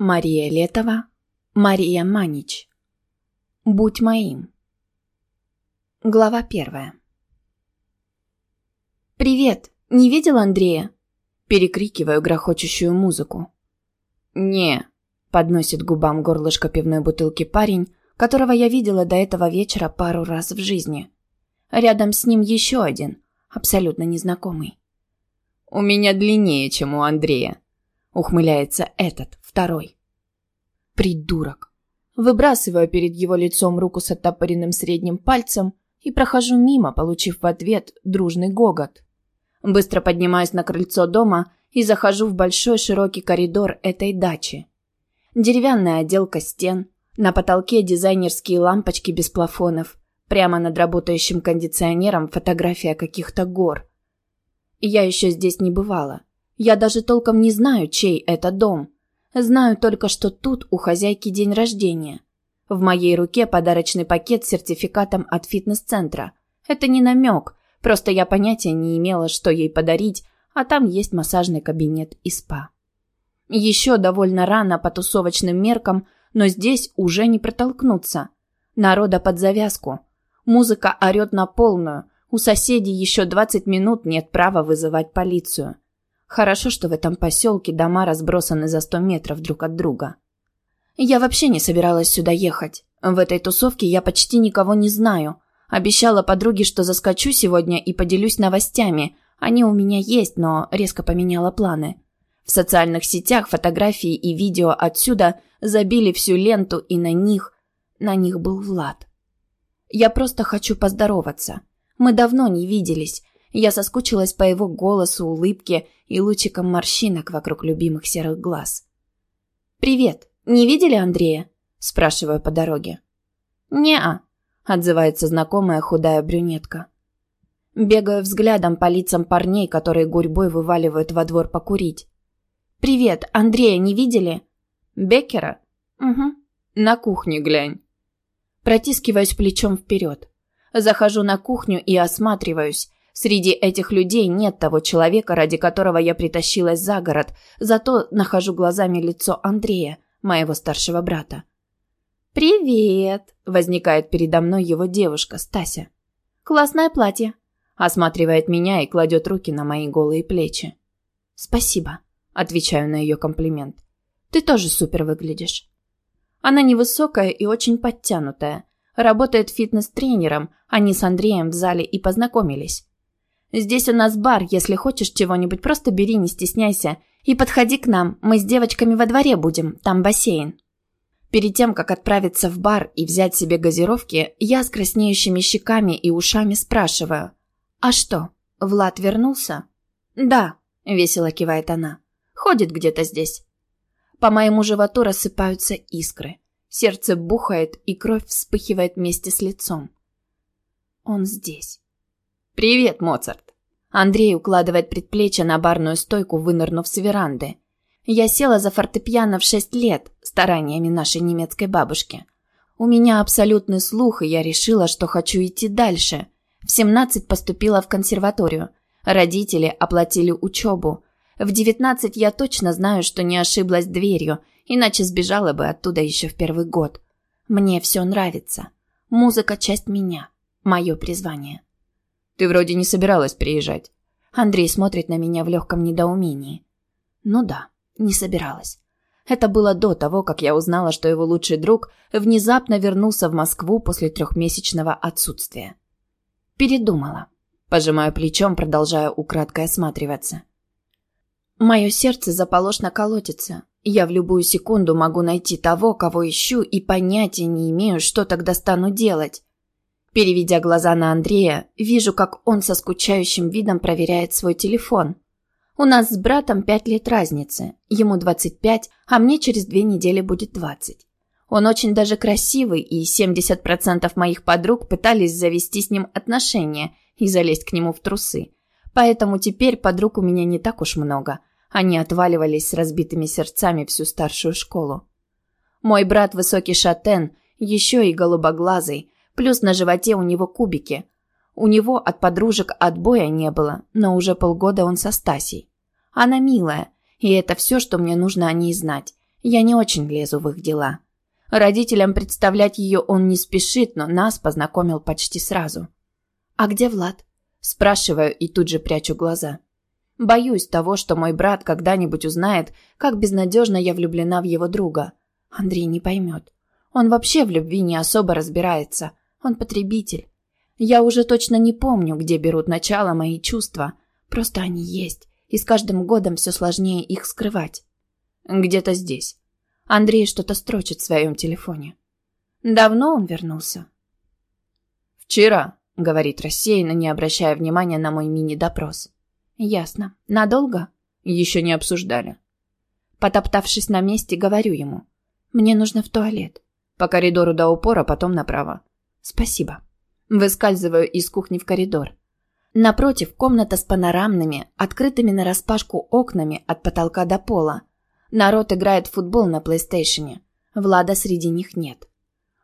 Мария Летова, Мария Манич. Будь моим. Глава первая. «Привет! Не видел Андрея?» Перекрикиваю грохочущую музыку. «Не», — подносит губам горлышко пивной бутылки парень, которого я видела до этого вечера пару раз в жизни. Рядом с ним еще один, абсолютно незнакомый. «У меня длиннее, чем у Андрея», — ухмыляется этот, второй. Придурок. Выбрасываю перед его лицом руку с оттопыренным средним пальцем и прохожу мимо, получив в ответ дружный гогот. Быстро поднимаюсь на крыльцо дома и захожу в большой широкий коридор этой дачи. Деревянная отделка стен, на потолке дизайнерские лампочки без плафонов, прямо над работающим кондиционером фотография каких-то гор. Я еще здесь не бывала. Я даже толком не знаю, чей это дом. Знаю только, что тут у хозяйки день рождения. В моей руке подарочный пакет с сертификатом от фитнес-центра. Это не намек, просто я понятия не имела, что ей подарить, а там есть массажный кабинет и спа. Еще довольно рано по тусовочным меркам, но здесь уже не протолкнуться. Народа под завязку. Музыка орет на полную – у соседей еще 20 минут нет права вызывать полицию. Хорошо, что в этом поселке дома разбросаны за 100 метров друг от друга. Я вообще не собиралась сюда ехать. В этой тусовке я почти никого не знаю. Обещала подруге, что заскочу сегодня и поделюсь новостями. Они у меня есть, но резко поменяла планы. В социальных сетях фотографии и видео отсюда забили всю ленту, и на них... На них был Влад. Я просто хочу поздороваться. Мы давно не виделись. Я соскучилась по его голосу, улыбке и лучикам морщинок вокруг любимых серых глаз. «Привет. Не видели Андрея?» – спрашиваю по дороге. «Не-а», – отзывается знакомая худая брюнетка. Бегаю взглядом по лицам парней, которые гурьбой вываливают во двор покурить. «Привет, Андрея не видели?» «Беккера?» «Угу». «На кухне глянь». Протискиваюсь плечом вперед. Захожу на кухню и осматриваюсь. Среди этих людей нет того человека, ради которого я притащилась за город, зато нахожу глазами лицо Андрея, моего старшего брата. «Привет!» – возникает передо мной его девушка, Стася. «Классное платье!» – осматривает меня и кладет руки на мои голые плечи. «Спасибо», – отвечаю на ее комплимент. «Ты тоже супер выглядишь». Она невысокая и очень подтянутая, Работает фитнес-тренером, они с Андреем в зале и познакомились. Здесь у нас бар, если хочешь чего-нибудь, просто бери, не стесняйся. И подходи к нам, мы с девочками во дворе будем, там бассейн. Перед тем, как отправиться в бар и взять себе газировки, я с краснеющими щеками и ушами спрашиваю. «А что, Влад вернулся?» «Да», — весело кивает она. «Ходит где-то здесь». По моему животу рассыпаются искры. Сердце бухает, и кровь вспыхивает вместе с лицом. Он здесь. «Привет, Моцарт!» Андрей укладывает предплечье на барную стойку, вынырнув с веранды. Я села за фортепиано в шесть лет, стараниями нашей немецкой бабушки. У меня абсолютный слух, и я решила, что хочу идти дальше. В семнадцать поступила в консерваторию. Родители оплатили учебу. В девятнадцать я точно знаю, что не ошиблась дверью, иначе сбежала бы оттуда еще в первый год. Мне все нравится. Музыка – часть меня, мое призвание. Ты вроде не собиралась приезжать. Андрей смотрит на меня в легком недоумении. Ну да, не собиралась. Это было до того, как я узнала, что его лучший друг внезапно вернулся в Москву после трехмесячного отсутствия. Передумала. Пожимаю плечом, продолжая украдкой осматриваться. Мое сердце заполошно колотится. Я в любую секунду могу найти того, кого ищу, и понятия не имею, что тогда стану делать. Переведя глаза на Андрея, вижу, как он со скучающим видом проверяет свой телефон. У нас с братом пять лет разницы. Ему 25, а мне через две недели будет 20. Он очень даже красивый, и 70% моих подруг пытались завести с ним отношения и залезть к нему в трусы. Поэтому теперь подруг у меня не так уж много – они отваливались с разбитыми сердцами всю старшую школу. Мой брат высокий шатен, еще и голубоглазый, плюс на животе у него кубики. У него от подружек отбоя не было, но уже полгода он со Стасей. Она милая, и это все, что мне нужно о ней знать. Я не очень лезу в их дела. Родителям представлять ее он не спешит, но нас познакомил почти сразу. «А где Влад?» Спрашиваю и тут же прячу глаза. Боюсь того, что мой брат когда-нибудь узнает, как безнадежно я влюблена в его друга. Андрей не поймет. Он вообще в любви не особо разбирается. Он потребитель. Я уже точно не помню, где берут начало мои чувства. Просто они есть, и с каждым годом все сложнее их скрывать. Где-то здесь. Андрей что-то строчит в своем телефоне. Давно он вернулся? Вчера, говорит рассеянно, не обращая внимания на мой мини-допрос. Ясно. Надолго? Еще не обсуждали. Потоптавшись на месте, говорю ему. Мне нужно в туалет. По коридору до упора, потом направо. Спасибо. Выскальзываю из кухни в коридор. Напротив комната с панорамными, открытыми нараспашку окнами от потолка до пола. Народ играет в футбол на плейстейшене. Влада среди них нет.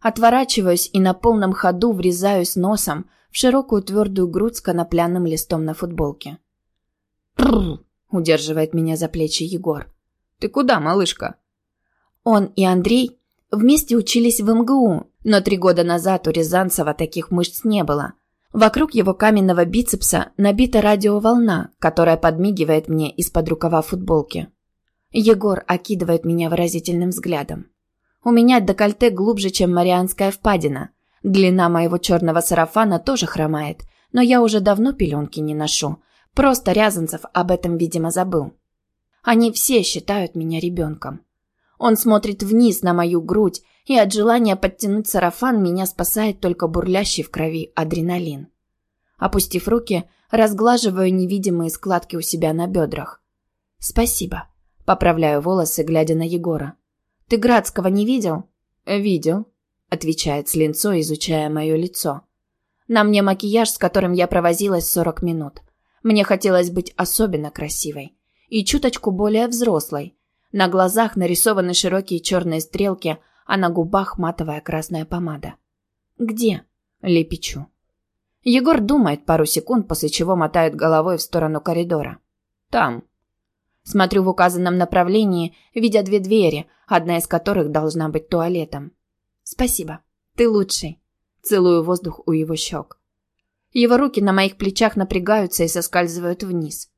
Отворачиваюсь и на полном ходу врезаюсь носом в широкую твердую грудь с конопляным листом на футболке. «Прррр!» – удерживает меня за плечи Егор. «Ты куда, малышка?» Он и Андрей вместе учились в МГУ, но три года назад у Рязанцева таких мышц не было. Вокруг его каменного бицепса набита радиоволна, которая подмигивает мне из-под рукава футболки. Егор окидывает меня выразительным взглядом. У меня декольте глубже, чем Марианская впадина. Длина моего черного сарафана тоже хромает, но я уже давно пеленки не ношу, Просто Рязанцев об этом, видимо, забыл. Они все считают меня ребенком. Он смотрит вниз на мою грудь, и от желания подтянуть сарафан меня спасает только бурлящий в крови адреналин. Опустив руки, разглаживаю невидимые складки у себя на бедрах. «Спасибо», — поправляю волосы, глядя на Егора. «Ты Градского не видел?» «Видел», — отвечает с линцой, изучая мое лицо. «На мне макияж, с которым я провозилась сорок минут. Мне хотелось быть особенно красивой и чуточку более взрослой. На глазах нарисованы широкие черные стрелки, а на губах матовая красная помада. «Где?» – лепечу. Егор думает пару секунд, после чего мотает головой в сторону коридора. «Там». Смотрю в указанном направлении, видя две двери, одна из которых должна быть туалетом. «Спасибо. Ты лучший». Целую воздух у его щек. Его руки на моих плечах напрягаются и соскальзывают вниз.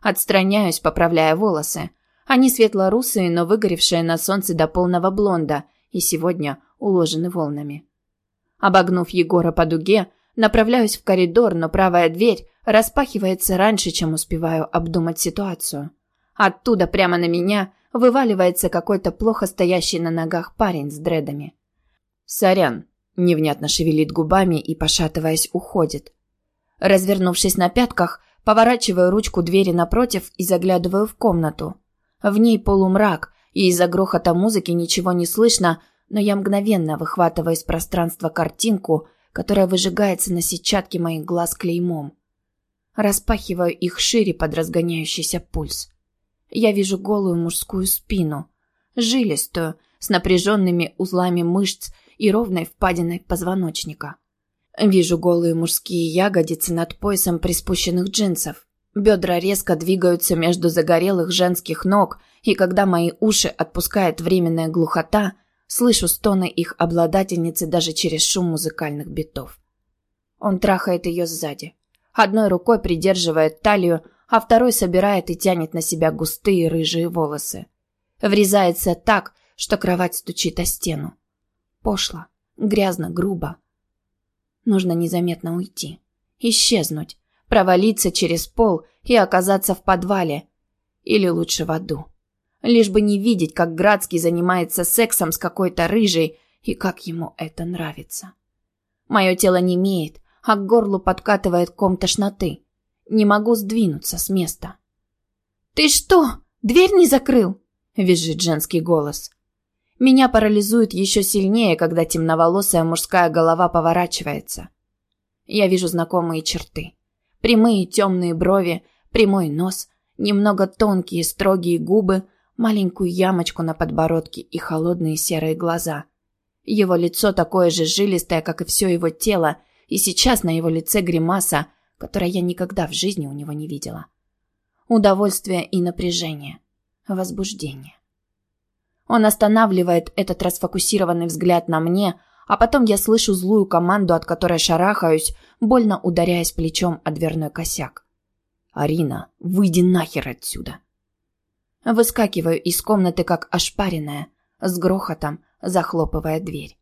Отстраняюсь, поправляя волосы. Они светло-русые, но выгоревшие на солнце до полного блонда и сегодня уложены волнами. Обогнув Егора по дуге, направляюсь в коридор, но правая дверь распахивается раньше, чем успеваю обдумать ситуацию. Оттуда прямо на меня вываливается какой-то плохо стоящий на ногах парень с дредами. «Сорян», — невнятно шевелит губами и, пошатываясь, уходит. Развернувшись на пятках, поворачиваю ручку двери напротив и заглядываю в комнату. В ней полумрак, и из-за грохота музыки ничего не слышно, но я мгновенно выхватываю из пространства картинку, которая выжигается на сетчатке моих глаз клеймом. Распахиваю их шире под разгоняющийся пульс. Я вижу голую мужскую спину, жилистую, с напряженными узлами мышц и ровной впадиной позвоночника. Вижу голые мужские ягодицы над поясом приспущенных джинсов. Бедра резко двигаются между загорелых женских ног, и когда мои уши отпускает временная глухота, слышу стоны их обладательницы даже через шум музыкальных битов. Он трахает ее сзади. Одной рукой придерживает талию, а второй собирает и тянет на себя густые рыжие волосы. Врезается так, что кровать стучит о стену. Пошло, грязно, грубо. Нужно незаметно уйти. Исчезнуть. Провалиться через пол и оказаться в подвале. Или лучше в аду. Лишь бы не видеть, как Градский занимается сексом с какой-то рыжей и как ему это нравится. Мое тело не имеет, а к горлу подкатывает ком тошноты. Не могу сдвинуться с места. «Ты что, дверь не закрыл?» – визжит женский голос. Меня парализует еще сильнее, когда темноволосая мужская голова поворачивается. Я вижу знакомые черты. Прямые темные брови, прямой нос, немного тонкие строгие губы, маленькую ямочку на подбородке и холодные серые глаза. Его лицо такое же жилистое, как и все его тело, и сейчас на его лице гримаса, которой я никогда в жизни у него не видела. Удовольствие и напряжение. Возбуждение. Он останавливает этот расфокусированный взгляд на мне, а потом я слышу злую команду, от которой шарахаюсь, больно ударяясь плечом о дверной косяк. «Арина, выйди нахер отсюда!» Выскакиваю из комнаты, как ошпаренная, с грохотом захлопывая дверь.